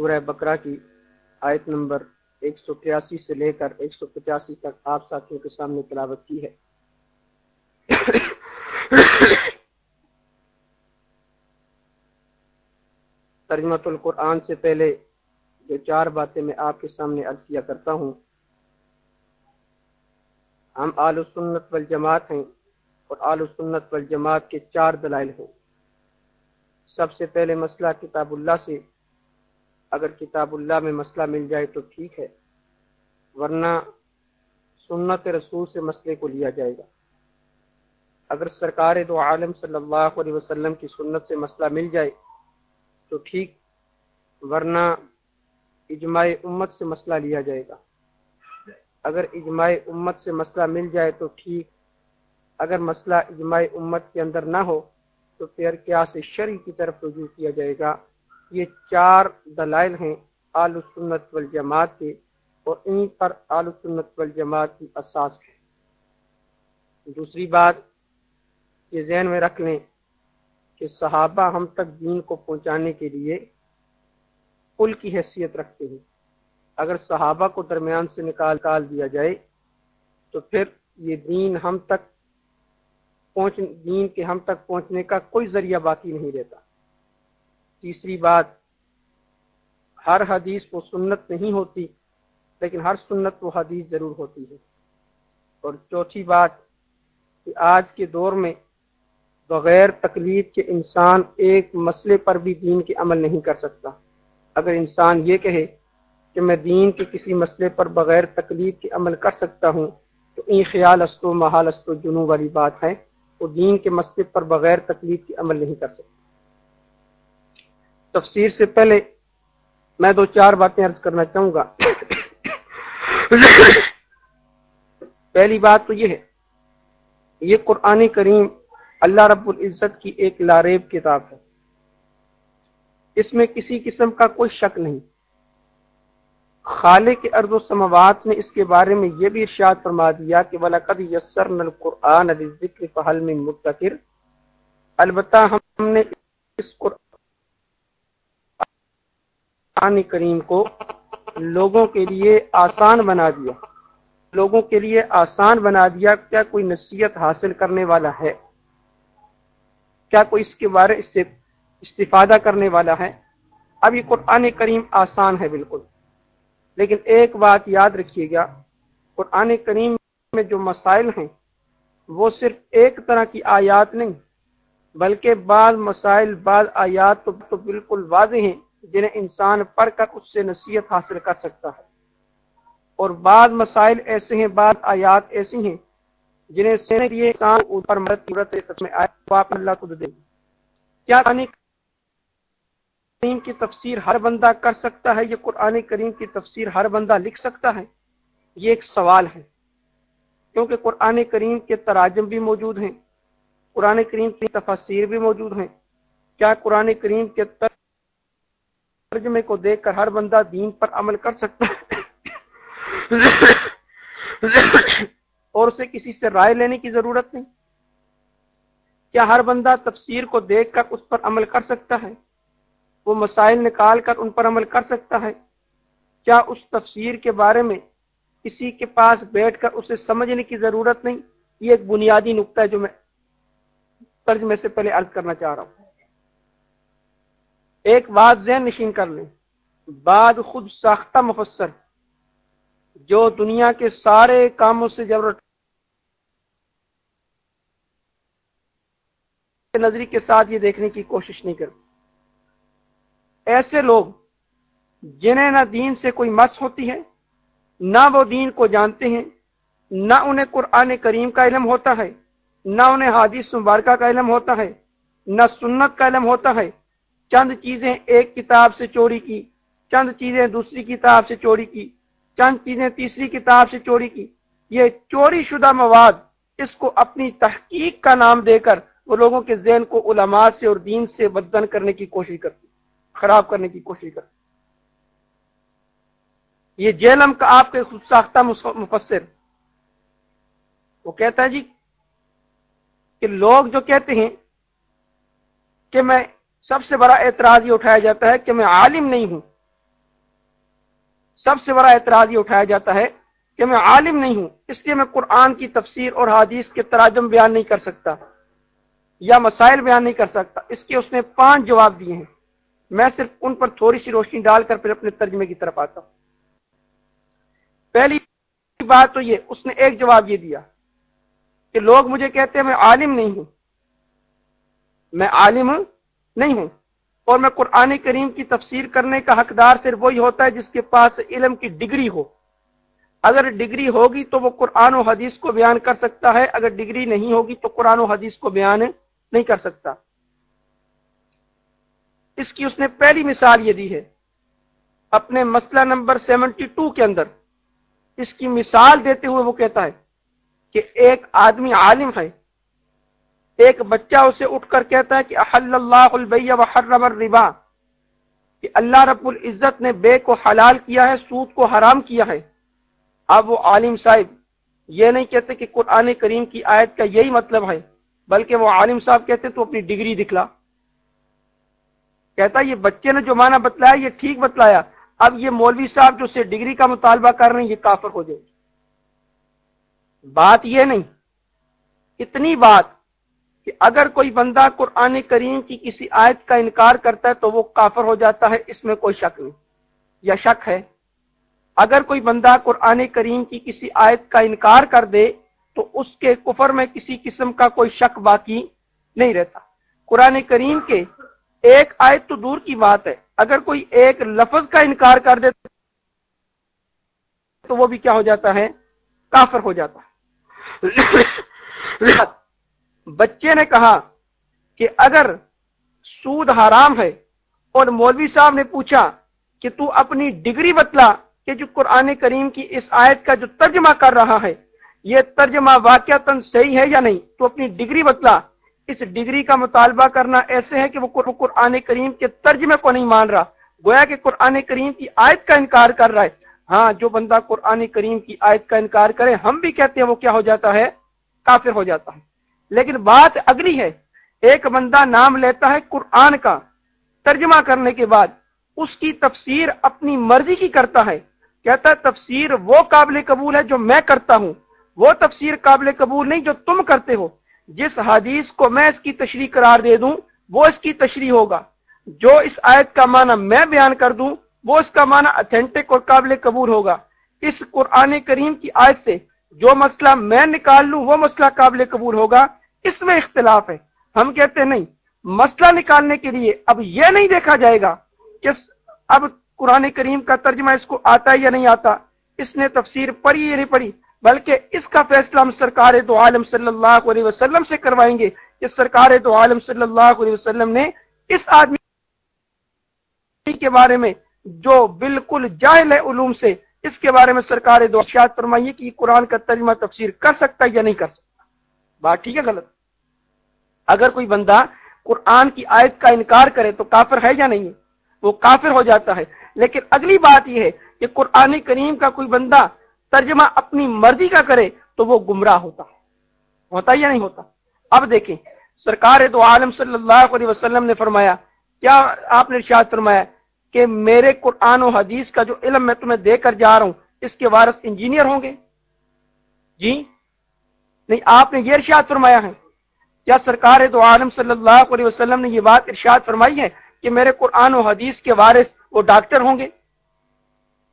سورہ بکرا کی آیت نمبر ایک سو تریاسی سے لے کر ایک سو پچاسی تک آپ ساتھیوں کے سامنے تلاوت کی ہے۔ ترجمت القرآن سے پہلے جو چار باتیں میں آپ کے سامنے عرض کیا کرتا ہوں۔ ہم آل سنت والجماعت ہیں اور آل سنت والجماعت کے چار دلائل ہیں۔ سب سے پہلے مسئلہ کتاب اللہ سے اگر کتاب اللہ میں مسئلہ مل جائے تو ٹھیک ہے، ورنہ سنت رسول سے مسئلے کو لیا جائے گا۔ اگر سرکار دو عالم صلی اللہ علیہ وسلم کی سنت سے مسئلہ مل جائے تو ٹھیک، ورنہ اجماع امت سے مسئلہ لیا جائے گا۔ اگر اجماع امت سے مسئلہ مل جائے تو ٹھیک، اگر مسئلہ اجماع امت کے اندر نہ ہو تو پھر کیا سے شرع کی طرف رجوع کیا جائے گا؟ یہ چار دلائل ہیں آل سنت والجماعت کے اور ان پر آل سنت والجماعت کی اساس ہے۔ دوسری بات یہ ذہن میں رکھ لیں کہ صحابہ ہم تک دین کو پہنچانے کے لیے پل کی حیثیت رکھتے ہیں۔ اگر صحابہ کو درمیان سے نکال کال دیا جائے تو پھر یہ دین ہم تک پہنچ، دین کے ہم تک پہنچنے کا کوئی ذریعہ باقی نہیں رہتا۔ تیسری بات، ہر حدیث وہ سنت نہیں ہوتی، لیکن ہر سنت وہ حدیث ضرور ہوتی ہے۔ اور چوتھی بات کہ آج کے دور میں بغیر تکلیف کے انسان ایک مسئلے پر بھی دین کے عمل نہیں کر سکتا۔ اگر انسان یہ کہے کہ میں دین کے کسی مسئلے پر بغیر تکلیف کے عمل کر سکتا ہوں، تو این خیال است و محال است و جنو والی بات ہے، وہ دین کے مسئلے پر بغیر تکلیف کے عمل نہیں کر سکتا۔ تفسیر سے پہلے میں دو چار باتیں عرض کرنا چاہوں گا۔ پہلی بات تو یہ ہے، یہ قرآن کریم اللہ رب العزت کی ایک لاریب کتاب ہے۔ اس میں کسی قسم کا کوئی شک نہیں۔ خالق ارض و سماوات نے اس کے بارے میں یہ بھی ارشاد فرما دیا کہ ولاقد یسر القرآن ذکر فہل میں متکر البتہ ہم نے اس قرآن قرآن کریم کو لوگوں کے لیے آسان بنا دیا۔ لوگوں کے لیے آسان بنا دیا کیا کوئی نصیحت حاصل کرنے والا ہے؟ کیا کوئی اس کے بارے سے استفادہ کرنے والا ہے؟ اب یہ قرآن کریم آسان ہے بالکل۔ لیکن ایک بات یاد رکھیے گا قرآن کریم میں جو مسائل ہیں وہ صرف ایک طرح کی آیات نہیں بلکہ بعض مسائل بعض آیات تو, تو بالکل واضح ہیں۔ جنہیں انسان پڑھ کر اس سے نصیحت حاصل کر سکتا ہے۔ اور بعض مسائل ایسے ہیں، بعض آیات ایسی ہیں جنہیں انسان اوپر میں آپ اللہ کو دے کیا کریم کی تفسیر ہر بندہ کر سکتا ہے یہ قرآن کریم کی تفسیر ہر بندہ لکھ سکتا ہے؟ یہ ایک سوال ہے، کیونکہ قرآن کریم کے تراجم بھی موجود ہیں، قرآن کریم کی تفسیر بھی موجود ہیں۔ کیا قرآن کریم کے ترجمے کو دیکھ کر ہر بندہ دین پر عمل کر سکتا ہے۔ اور اسے کسی سے رائے لینے کی ضرورت نہیں۔ کیا ہر بندہ تفسیر کو دیکھ کر اس پر عمل کر سکتا ہے؟ وہ مسائل نکال کر ان پر عمل کر سکتا ہے۔ کیا اس تفسیر کے بارے میں کسی کے پاس بیٹھ کر اسے سمجھنے کی ضرورت نہیں؟ یہ ایک بنیادی نقطہ ہے جو میں ترجمے سے پہلے عرض کرنا چاہ رہا ہوں۔ ایک بات ذہن نشین کر لیں۔ بعد خود ساختہ مفسر۔ جو دنیا کے سارے کاموں سے ضرورت نظری کے ساتھ یہ دیکھنے کی کوشش نہیں کرتے۔ ایسے لوگ جنہیں نہ دین سے کوئی مس ہوتی ہے، نہ وہ دین کو جانتے ہیں، نہ انہیں قرآن کریم کا علم ہوتا ہے، نہ انہیں حادث مبارکہ کا علم ہوتا ہے، نہ سنت کا علم ہوتا ہے۔ چند چیزیں ایک کتاب سے چوری کی، چند چیزیں دوسری کتاب سے چوری کی، چند چیزیں تیسری کتاب سے چوری کی۔ یہ چوری شدہ مواد اس کو اپنی تحقیق کا نام دے کر وہ لوگوں کے ذہن کو علماء سے اور دین سے بدن کرنے کی کوشش کرتی، خراب کرنے کی کوشش کرتے یہ جیلم کا آپ کے خود ساختہ مفسر۔ وہ کہتا ہے جی کہ لوگ جو کہتے ہیں کہ میں سب سے بڑا اعتراض یہ اٹھایا جاتا ہے کہ میں عالم نہیں ہوں۔ سب سے بڑا اعتراض یہ اٹھایا جاتا ہے کہ میں عالم نہیں ہوں، اس لیے میں قرآن کی تفسیر اور حادیث کے تراجم بیان نہیں کر سکتا یا مسائل بیان نہیں کر سکتا۔ اس کے اس نے پانچ جواب دیے ہیں۔ میں صرف ان پر تھوڑی سی روشنی ڈال کر پھر اپنے ترجمے کی طرف آتا ہوں۔ پہلی بات تو یہ، اس نے ایک جواب یہ دیا کہ لوگ مجھے کہتے ہیں میں عالم نہیں ہوں۔ میں عالم نہیں ہوں۔ اور میں قرآن کریم کی تفسیر کرنے کا حقدار صرف وہی ہوتا ہے جس کے پاس علم کی ڈگری ہو۔ اگر ڈگری ہوگی تو وہ قرآن و حدیث کو بیان کر سکتا ہے۔ اگر ڈگری نہیں ہوگی تو قرآن و حدیث کو بیان نہیں کر سکتا۔ اس کی اس نے پہلی مثال یہ دی ہے اپنے مسئلہ نمبر سیونٹی ٹو کے اندر۔ اس کی مثال دیتے ہوئے وہ کہتا ہے کہ ایک آدمی عالم ہے۔ ایک بچہ اسے اٹھ کر کہتا ہے کہ احل اللہ البیہ وحرم الربا، کہ اللہ رب العزت نے بے کو حلال کیا ہے، سود کو حرام کیا ہے۔ اب وہ عالم صاحب یہ نہیں کہتے کہ قرآن کریم کی آیت کا یہی مطلب ہے، بلکہ وہ عالم صاحب کہتے تو اپنی ڈگری دکھلا۔ کہتا یہ بچے نے جو معنی بتلایا، یہ ٹھیک بتلایا۔ اب یہ مولوی صاحب جو سے ڈگری کا مطالبہ کر رہے ہیں، یہ کافر ہو جائے۔ بات یہ نہیں، اتنی بات کہ اگر کوئی بندہ قرآن کریم کی کسی آیت کا انکار کرتا ہے تو وہ کافر ہو جاتا ہے، اس میں کوئی شک نہیں۔ یا شک ہے، اگر کوئی بندہ قرآن کریم کی کسی آیت کا انکار کر دے تو اس کے کفر میں کسی قسم کا کوئی شک باقی نہیں رہتا۔ قرآن کریم کے ایک آیت تو دور کی بات ہے۔ اگر کوئی ایک لفظ کا انکار کر دے تو وہ بھی کیا ہو جاتا ہے؟ کافر ہو جاتا ہے۔ بچے نے کہا کہ اگر سود حرام ہے اور مولوی صاحب نے پوچھا کہ تو اپنی ڈگری بتلا کہ جو قرآن کریم کی اس آیت کا جو ترجمہ کر رہا ہے، یہ ترجمہ واقع صحیح ہے یا نہیں؟ تو اپنی ڈگری بتلا۔ اس ڈگری کا مطالبہ کرنا ایسے ہے کہ وہ قرآن کریم کے ترجمے کو نہیں مان رہا۔ گویا کہ قرآن کریم کی آیت کا انکار کر رہا ہے۔ ہاں جو بندہ قرآن کریم کی آیت کا انکار کرے، ہم بھی کہتے ہیں وہ کیا ہو جاتا ہے؟ کافر ہو جاتا ہے۔ لیکن بات اگلی ہے۔ ایک بندہ نام لیتا ہے قرآن کا، ترجمہ کرنے کے بعد اس کی تفسیر اپنی مرضی کی کرتا ہے۔ کہتا ہے تفسیر وہ قابل قبول ہے جو میں کرتا ہوں۔ وہ تفسیر قابل قبول نہیں جو تم کرتے ہو۔ جس حدیث کو میں اس کی تشریح قرار دے دوں، وہ اس کی تشریح ہوگا۔ جو اس آیت کا معنی میں بیان کر دوں، وہ اس کا معنی اتھینٹک اور قابل قبول ہوگا۔ اس قرآن کریم کی آیت سے جو مسئلہ میں نکال لوں، وہ مسئلہ قابل قبول ہوگا۔ اس میں اختلاف ہے۔ ہم کہتے نہیں، مسئلہ نکالنے کے لیے اب یہ نہیں دیکھا جائے گا کہ اب قرآن کریم کا ترجمہ اس کو آتا ہے یا نہیں آتا۔ اس نے تفسیر پڑھی یا نہیں پڑھی؟ بلکہ اس کا فیصلہ ہم سرکار دو عالم صلی اللہ علیہ وسلم سے کروائیں گے کہ سرکار دو عالم صلی اللہ علیہ وسلم نے اس آدمی کے بارے میں جو بالکل جاہل ہے علوم سے، اس کے بارے میں سرکار دو اشیات فرمائیے کہ قرآن کا ترجمہ تفسیر کر سکتا ہے یا نہیں کر سکتا۔ بات ٹھیک ہے، غلط۔ اگر کوئی بندہ قرآن کی آیت کا انکار کرے تو کافر ہے یا نہیں؟ ہے وہ کافر ہو جاتا ہے۔ لیکن اگلی بات یہ ہے کہ قرآن کریم کا کوئی بندہ ترجمہ اپنی مرضی کا کرے تو وہ گمراہ ہوتا ہے۔ ہوتا یا نہیں ہوتا؟ اب دیکھیں، سرکار دو عالم صلی اللہ علیہ وسلم نے فرمایا، کیا آپ نے ارشاد فرمایا کہ میرے قرآن و حدیث کا جو علم میں تمہیں دے کر جا رہا ہوں، اس کے وارث انجینئر ہوں گے؟ جی؟ نہیں، آپ نے یہ ارشاد فرمایا ہے۔ کیا سرکار دو عالم صلی اللہ علیہ وسلم نے یہ بات ارشاد فرمائی ہے کہ میرے قرآن و حدیث کے وارث وہ ڈاکٹر ہوں گے؟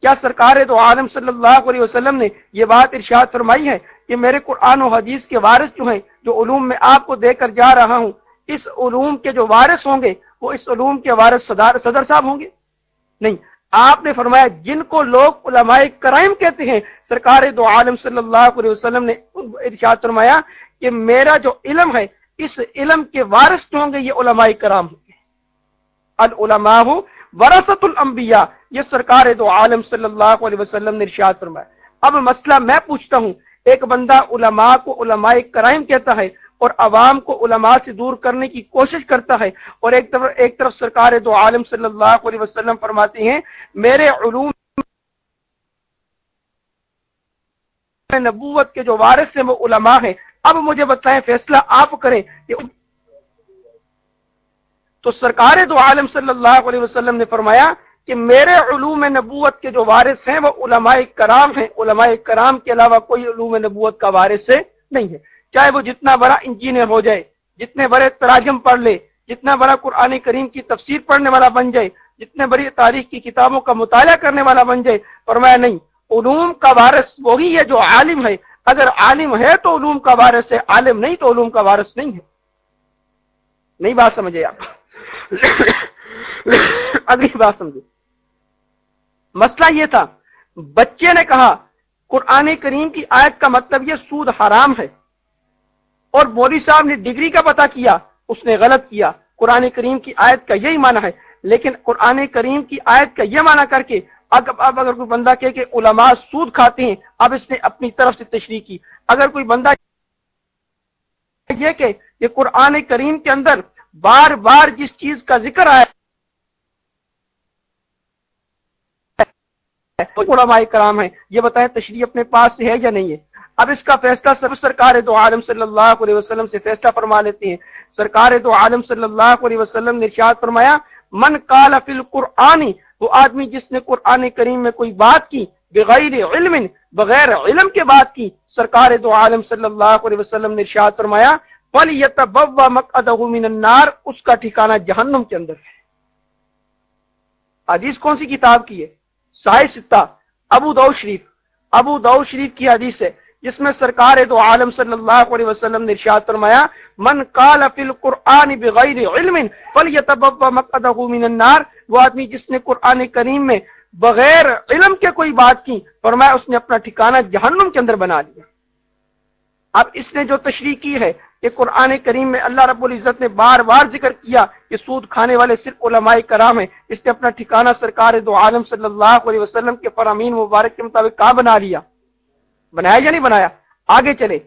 کیا سرکار دو عالم صلی اللہ علیہ وسلم نے یہ بات ارشاد فرمائی ہے کہ میرے قرآن و حدیث کے وارث جو ہیں، جو علوم میں آپ کو دے کر جا رہا ہوں، اس علوم کے جو وارث ہوں گے، وہ اس علوم کے وارث صدر صاحب ہوں گے؟ نہیں آپ نے فرمایا جن کو لوگ علماء کرائم کہتے ہیں سرکار دو عالم صلی اللہ علیہ وسلم نے ارشاد فرمایا کہ میرا جو علم ہے، اس علم کے وارث جو ہوں گے، یہ علماء کرام ہوں گے۔ العلماء ورثت الانبیاء، یہ سرکار دو عالم صلی اللہ علیہ وسلم نے ارشاد فرمایا۔ اب مسئلہ میں پوچھتا ہوں، ایک بندہ علماء کو علماء کرائم کہتا ہے اور عوام کو علماء سے دور کرنے کی کوشش کرتا ہے۔ اور ایک طرف ایک طرف سرکار دو عالم صلی اللہ علیہ وسلم فرماتے ہیں، میرے علوم نبوت کے جو وارث ہیں، وہ علماء ہیں۔ اب مجھے بتائیں، فیصلہ آپ کریں تو سرکار دو عالم صلی اللہ علیہ وسلم نے فرمایا کہ میرے علوم نبوت کے جو وارث ہیں، وہ علماء کرام ہیں۔ علماء کرام کے علاوہ کوئی علوم نبوت کا وارث نہیں ہے۔ چاہے وہ جتنا بڑا انجینئر ہو جائے، جتنے بڑے تراجم پڑھ لے، جتنا بڑا قرآن کریم کی تفسیر پڑھنے والا بن جائے، جتنے بڑی تاریخ کی کتابوں کا مطالعہ کرنے والا بن جائے، فرمایا نہیں، علوم کا وارث وہی ہے جو عالم ہے۔ اگر عالم ہے تو علوم کا وارث ہے، عالم نہیں تو علوم کا وارث نہیں ہے۔ نہیں بات سمجھے آپ۔ اگلی بات سمجھے مسئلہ یہ تھا، بچے نے کہا، قرآن کریم کی آیت کا مطلب یہ سود حرام ہے۔ اور مودی صاحب نے ڈگری کا پتا کیا، اس نے غلط کیا۔ قرآن کریم کی آیت کا یہی معنی ہے۔ لیکن قرآن کریم کی آیت کا یہ معنی کر کے، اب اگر کوئی بندہ کہ علماء سود کھاتے ہیں، اب اس نے اپنی طرف سے تشریح کی۔ اگر کوئی بندہ یہ کہ یہ قرآن کریم کے اندر بار بار جس چیز کا ذکر آیا علماء کرام ہے یہ بتائیں تشریح اپنے پاس سے ہے یا نہیں ہے؟ اب اس کا فیصلہ سب سرکار دو عالم صلی اللہ علیہ وسلم سے فیصلہ فرما لیتے ہیں۔ سرکار دو عالم صلی اللہ علیہ وسلم نے ارشاد فرمایا، من قال فی القرآن، وہ آدمی جس نے قرآن کریم میں کوئی بات کی بغیر علم بغیر علم کے بات کی، سرکار دو عالم صلی اللہ علیہ وسلم نے ارشاد فرمایا پل یتبوا مقعده من النار، اس کا ٹھکانہ جہنم کے اندر ہے۔ حدیث کون سی کتاب کی ہے؟ سائے ستہ ابو دو شریف۔ ابو دو شریف کی حدیث ہے۔ جس میں سرکار دو عالم صلی اللہ علیہ وسلم نے ارشاد فرمایا، من قال فی القرآن بغیر علم فلیتبوا مقعده من النار وہ آدمی جس نے قرآن کریم میں بغیر علم کے کوئی بات کی، فرمایا اس نے اپنا ٹھکانہ جہنم کے اندر بنا لیا۔ اب اس نے جو تشریح کی ہے کہ قرآن کریم میں اللہ رب العزت نے بار بار ذکر کیا کہ سود کھانے والے صرف علماء کرام ہیں، اس نے اپنا ٹھکانہ سرکار دو عالم صلی اللہ علیہ وسلم کے فرامین مبارک کے مطابق کہاں بنا لیا؟ بنایا یا نہیں بنایا؟ آگے چلے۔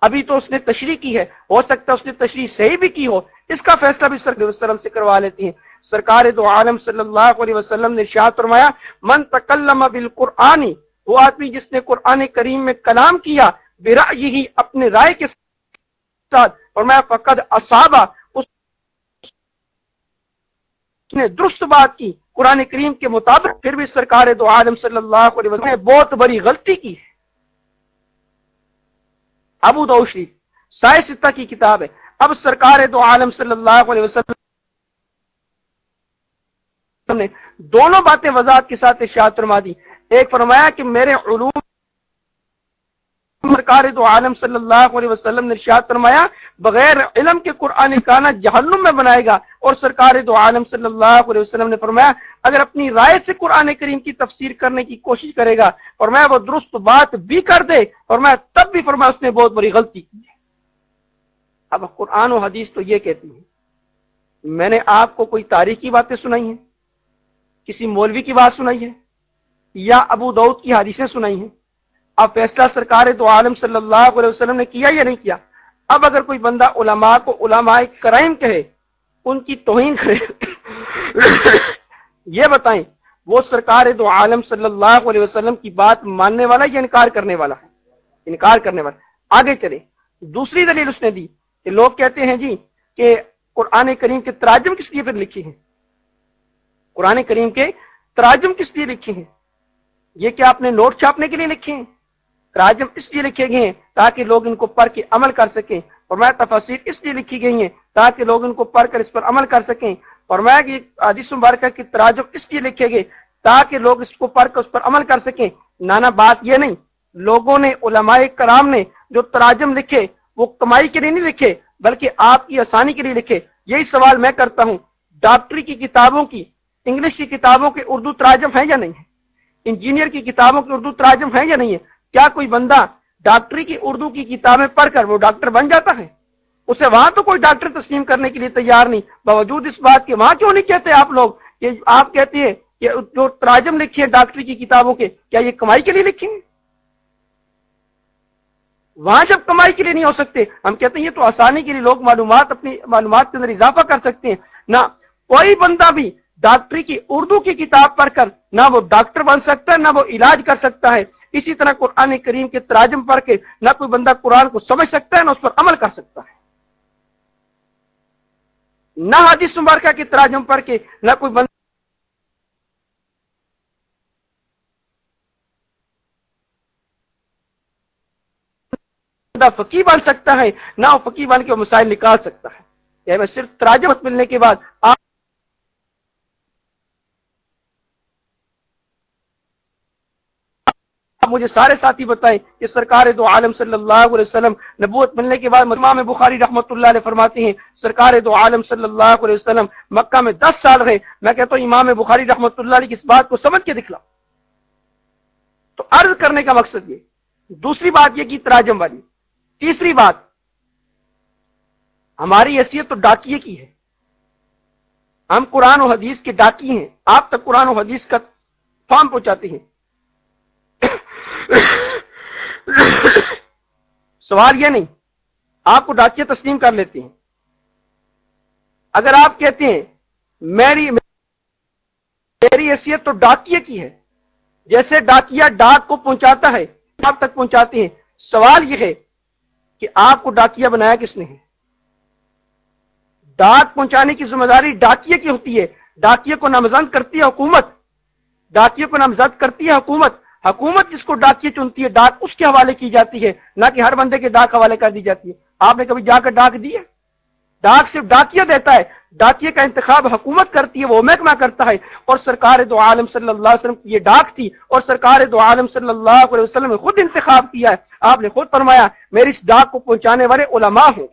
ابھی تو اس نے تشریح کی ہے۔ ہو سکتا ہے اس نے تشریح صحیح بھی کی ہو۔ اس کا فیصلہ بھی سر وسلم سے کروا لیتی ہیں۔ سرکار دو عالم صلی اللہ علیہ وسلم نے شاہ فرمایا، من تکلم بالقرآن، وہ آدمی جس نے قرآن کریم میں کلام کیا برا یہی اپنے رائے کے ساتھ فرمایا، فقد اصابہ اس نے درست بات کی۔ قرآن کریم کے مطابق پھر بھی سرکار دو عالم صلی اللہ علیہ وسلم نے بہت بڑی غلطی کی ہے۔ ابو دو شریف، سائے ستہ کی کتاب ہے۔ اب سرکار دو عالم صلی اللہ علیہ وسلم نے دونوں باتیں وضاحت کے ساتھ ارشاد فرما دی۔ ایک فرمایا کہ میرے علوم سرکار دو عالم صلی اللہ علیہ وسلم نے ارشاد فرمایا، بغیر علم کے قرآن کانا جہنم میں بنائے گا۔ اور سرکار دو عالم صلی اللہ علیہ وسلم نے فرمایا، اگر اپنی رائے سے قرآن کریم کی تفسیر کرنے کی کوشش کرے گا اور میں وہ درست بات بھی کر دے اور میں تب بھی فرمایا اس نے بہت بڑی غلطی کی اب قرآن و حدیث تو یہ کہتی ہے میں نے آپ کو کوئی تاریخی باتیں سنائی ہیں؟ کسی مولوی کی بات سنائی ہے؟ یا ابو دعود کی حدیثیں سنائی ہیں؟ اب فیصلہ سرکار تو عالم صلی اللہ علیہ وسلم نے کیا یا نہیں کیا؟ اب اگر کوئی بندہ علماء کو علماء کرائم کہے، ان کی توہین کرے۔ یہ بتائیں، وہ سرکار دو عالم صلی اللہ علیہ وسلم کی بات ماننے والا یا انکار کرنے والا؟ ہے انکار کرنے والا۔ آگے چلے دوسری دلیل اس نے دی کہ لوگ کہتے ہیں جی کہ قرآن کریم کے تراجم کس لیے پھر لکھے ہیں؟ قرآن کریم کے تراجم کس لیے لکھے ہیں؟ یہ کیا آپ نے نوٹ چھاپنے کے لیے لکھے ہیں؟ تراجم اس لیے لکھے گئے ہیں تاکہ لوگ ان کو پڑھ کے عمل کر سکیں۔ اور میں تفاصیر اس لیے لکھی گئی ہیں تاکہ لوگ ان کو پڑھ کر اس پر عمل کر سکیں۔ اور میں حدیث مبارکہ کی تراجم اس لیے لکھے گئے تاکہ لوگ اس کو پڑھ کر اس پر عمل کر سکیں۔ نانا، بات یہ نہیں۔ لوگوں نے، علماء کرام نے جو تراجم لکھے، وہ کمائی کے لیے نہیں لکھے، بلکہ آپ کی آسانی کے لیے لکھے۔ یہی سوال میں کرتا ہوں۔ ڈاکٹری کی کتابوں کی، انگلش کی کتابوں کے اردو تراجم ہیں یا نہیں ہے انجینئر کی کتابوں کے اردو تراجم ہیں یا نہیں ہے کیا کوئی بندہ ڈاکٹری کی اردو کی کتابیں پڑھ کر وہ ڈاکٹر بن جاتا ہے؟ اسے وہاں تو کوئی ڈاکٹر تسلیم کرنے کے لیے تیار نہیں۔ باوجود اس بات کے وہاں کیوں نہیں کہتے آپ لوگ؟ کہ آپ کہتے ہیں کہ جو تراجم لکھے ہیں ڈاکٹری کی کتابوں کے، کیا یہ کمائی کے لیے لکھیں گے وہاں جب کمائی کے لیے نہیں ہو سکتے، ہم کہتے ہیں یہ تو آسانی کے لیے لوگ معلومات اپنی معلومات کے اندر اضافہ کر سکتے ہیں۔ نہ کوئی بندہ بھی ڈاکٹری کی اردو کی کتاب پڑھ کر نہ وہ ڈاکٹر بن سکتا ہے، نہ وہ علاج کر سکتا ہے۔ اسی طرح قرآن کریم کے تراجم پڑھ کے نہ کوئی بندہ قرآن کو سمجھ سکتا ہے، نہ اس پر عمل کر سکتا ہے۔ نہ حادث مبارکہ کے تراجم پڑھ کے نہ کوئی بندہ فقی بن سکتا ہے، نہ وہ فقی بن کے مسائل نکال سکتا ہے۔ یعنی میں صرف تراجمت ملنے کے بعد آپ آپ مجھے سارے ساتھی بتائیں کہ سرکار دو عالم صلی اللہ علیہ وسلم نبوت ملنے کے بعد امام بخاری رحمۃ اللہ علیہ فرماتے ہیں، سرکار دو عالم صلی اللہ علیہ وسلم مکہ میں دس سال رہے۔ میں کہتا ہوں، امام بخاری رحمۃ اللہ علیہ کی اس بات کو سمجھ کے دکھلا تو عرض کرنے کا مقصد یہ۔ دوسری بات یہ کی تراجم والی۔ تیسری بات، ہماری حیثیت تو ڈاکیے کی ہے۔ ہم قرآن و حدیث کے ڈاکی ہیں۔ آپ تک قرآن و حدیث کا فارم پہنچاتے ہیں۔ سوال یہ نہیں، آپ کو ڈاکیہ تسلیم کر لیتے ہیں۔ اگر آپ کہتے ہیں، میری میری حیثیت تو ڈاکیے کی ہے۔ جیسے ڈاکیا ڈاک کو پہنچاتا ہے، آپ تک پہنچاتے ہیں۔ سوال یہ ہے کہ آپ کو ڈاکیا بنایا کس نے ہے؟ ڈاک پہنچانے کی ذمہ داری ڈاکیے کی ہوتی ہے۔ ڈاکیے کو نامزد کرتی ہے حکومت۔ ڈاکیے کو نامزد کرتی ہے حکومت۔ حکومت جس کو ڈاکیے چنتی ہے، ڈاک اس کے حوالے کی جاتی ہے، نہ کہ ہر بندے کے ڈاک حوالے کر دی جاتی ہے۔ آپ نے کبھی جا کر ڈاک دی ہے ڈاک صرف ڈاکیا دیتا ہے ڈاکیے کا انتخاب حکومت کرتی ہے، وہ محکمہ کرتا ہے۔ اور سرکار دو عالم صلی اللہ علیہ وسلم کی یہ ڈاک تھی، اور سرکار دو عالم صلی اللہ علیہ وسلم نے خود انتخاب کیا ہے۔ آپ نے خود فرمایا میری اس ڈاک کو پہنچانے والے علماء ہوں۔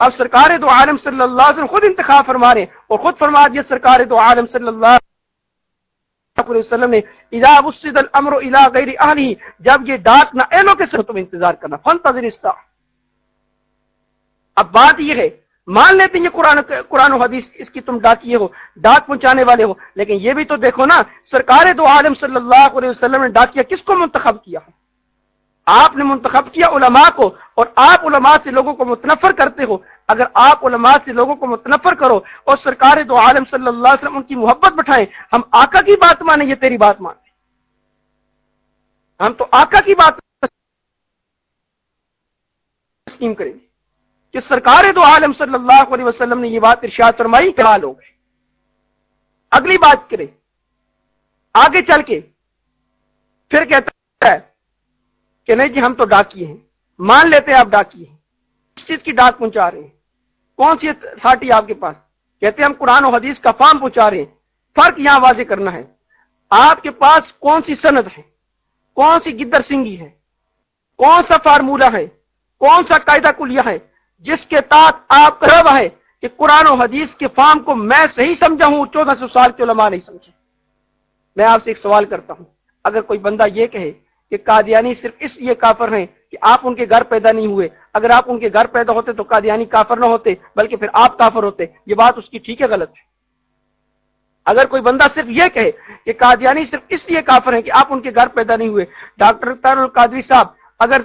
اب سرکار دو عالم صلی اللہ علیہ وسلم خود انتخاب فرما رہے ہیں، اور خود فرما دیا سرکار دو عالم صلی اللہ علیہ وسلم نے اذا وسد الامر الى غیر اہلی جب یہ ڈاک نہ اہلوں کے ساتھ تم انتظار کرنا، فانتظر استا اب بات یہ ہے، مان لیتے ہیں یہ قرآن قرآن و حدیث، اس کی تم ڈاکیے ہو ڈاک پہنچانے والے ہو، لیکن یہ بھی تو دیکھو نا، سرکار دو عالم صلی اللہ علیہ وسلم نے ڈاکیا کس کو منتخب کیا؟ آپ نے منتخب کیا علماء کو اور آپ علماء سے لوگوں کو متنفر کرتے ہو، اگر آپ علماء سے لوگوں کو متنفر کرو اور سرکار دو عالم صلی اللہ علیہ وسلم ان کی محبت بٹھائیں ہم آقا کی بات مانیں، یہ تیری بات مانتے ہم تو آقا کی بات تسلیم کریں گے۔ کہ سرکار دو عالم صلی اللہ علیہ وسلم نے یہ بات ارشاد فرمائی حال ہو گئے۔ اگلی بات کرے آگے چل کے پھر کہتا ہے کہ نہیں جی ہم تو ڈاکی ہیں۔ مان لیتے آپ ڈاکی ہیں۔ کس چیز کی ڈاک پہنچا رہے ہیں؟ کون سی ساٹھی آپ کے پاس؟ کہتے ہیں ہم قرآن و حدیث کا فارم پہنچا رہے ہیں۔ فرق یہاں واضح کرنا ہے۔ آپ کے پاس کون سی سند ہے؟ کون سی گدر سنگھی ہے؟ کون سا فارمولہ ہے؟ کون سا قاعدہ کلیہ ہے؟ جس کے تحت آپ کا رب ہے کہ قرآن و حدیث کے فارم کو میں صحیح سمجھا ہوں، چودہ سو سال کے علماء نہیں سمجھے۔ میں آپ سے ایک سوال کرتا ہوں۔ اگر کوئی بندہ یہ کہے کہ قادیانی صرف اس لیے کافر ہیں کہ آپ ان کے گھر پیدا نہیں ہوئے۔ اگر آپ ان کے گھر پیدا ہوتے تو قادیانی کافر نہ ہوتے، بلکہ پھر آپ کافر ہوتے۔ یہ بات اس کی ٹھیک ہے، غلط ہے۔ اگر کوئی بندہ صرف یہ کہے کہ قادیانی صرف اس لیے کافر ہیں کہ آپ ان کے گھر پیدا نہیں ہوئے، ڈاکٹر تار القادری صاحب، اگر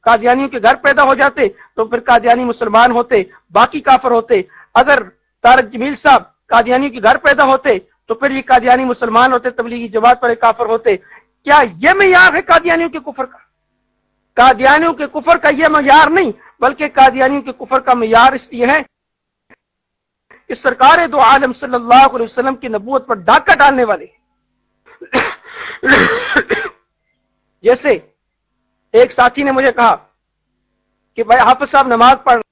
قادیانیوں کے گھر پیدا ہو جاتے تو پھر قادیانی مسلمان ہوتے، باقی کافر ہوتے۔ اگر تارک جمیل صاحب قادیانیوں کے گھر پیدا ہوتے تو پھر یہ قادیانی مسلمان ہوتے، تبلیغی جماعت پر کافر ہوتے۔ کیا یہ معیار ہے قادیانیوں کے کفر کا؟ قادیانیوں کے کفر کا یہ معیار نہیں، بلکہ قادیانیوں کے کفر کا معیار اس لیے ہے کہ سرکار دو عالم صلی اللہ علیہ وسلم کی نبوت پر ڈاکہ ڈالنے والے جیسے ایک ساتھی نے مجھے کہا کہ بھائی حافظ صاحب نماز پڑھ رہے